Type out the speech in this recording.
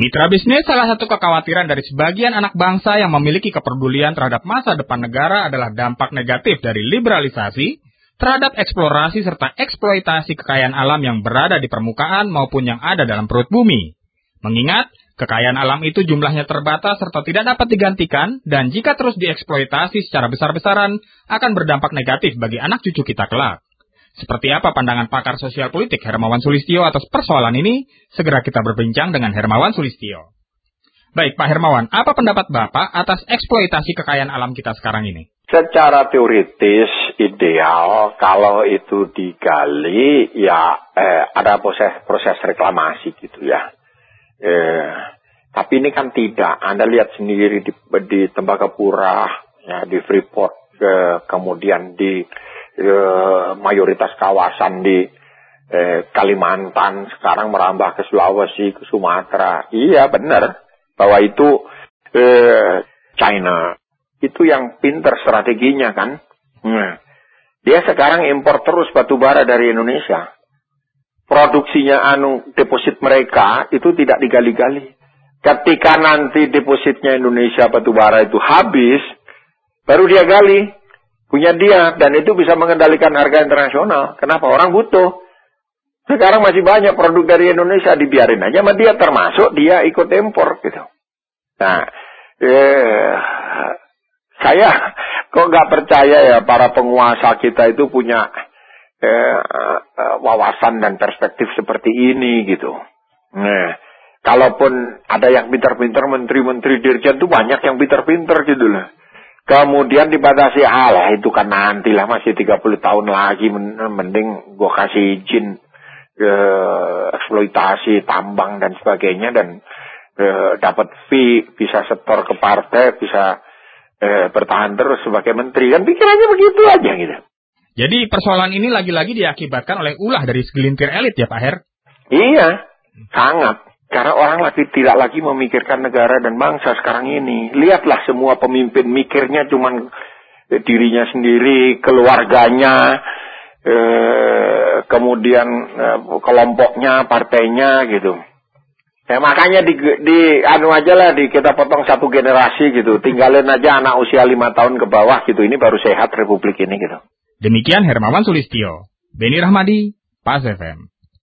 Mitra bisnis salah satu kekhawatiran dari sebagian anak bangsa yang memiliki kepedulian terhadap masa depan negara adalah dampak negatif dari liberalisasi terhadap eksplorasi serta eksploitasi kekayaan alam yang berada di permukaan maupun yang ada dalam perut bumi. Mengingat, kekayaan alam itu jumlahnya terbatas serta tidak dapat digantikan dan jika terus dieksploitasi secara besar-besaran akan berdampak negatif bagi anak cucu kita kelak. Seperti apa pandangan pakar sosial politik Hermawan Sulistio atas persoalan ini? Segera kita berbincang dengan Hermawan Sulistio. Baik, Pak Hermawan, apa pendapat Bapak atas eksploitasi kekayaan alam kita sekarang ini? Secara teoritis ideal kalau itu digali ya eh, ada proses proses reklamasi gitu ya. Eh, tapi ini kan tidak. Anda lihat sendiri di, di Tembagapura, ya di Freeport, eh, kemudian di eh, mayoritas kawasan di eh, Kalimantan sekarang merambah ke Sulawesi, ke Sumatera. Iya benar bahwa itu eh, China itu yang pinter strateginya kan. Nah, dia sekarang impor terus batu bara dari Indonesia. Produksinya anu deposit mereka itu tidak digali-gali. Ketika nanti depositnya Indonesia batu bara itu habis, baru dia gali punya dia dan itu bisa mengendalikan harga internasional. Kenapa? Orang butuh. Sekarang masih banyak produk dari Indonesia dibiarin aja sama dia termasuk dia ikut impor gitu. Nah, eh, saya kok nggak percaya ya para penguasa kita itu punya eh, eh, wawasan dan perspektif seperti ini gitu. Nah, kalaupun ada yang pintar-pintar menteri-menteri dirjen tuh banyak yang pintar-pintar gitu loh. Kemudian dibatasi Allah itu kan nantilah masih 30 tahun lagi mending gua kasih izin ke eksploitasi tambang dan sebagainya dan e, dapat fee bisa setor ke partai bisa e, bertahan terus sebagai menteri kan pikirannya begitu aja gitu. Jadi persoalan ini lagi-lagi diakibatkan oleh ulah dari segelintir elit ya Pak Her? Iya, sangat. Karena orang lagi tidak lagi memikirkan negara dan bangsa sekarang ini. Lihatlah semua pemimpin mikirnya cuma dirinya sendiri, keluarganya, eh, kemudian eh, kelompoknya, partainya gitu. Ya makanya di, di anu aja lah di kita potong satu generasi gitu. Tinggalin aja anak usia lima tahun ke bawah gitu. Ini baru sehat republik ini gitu. Demikian Hermawan Sulistio. Beni Rahmadi, Pas FM.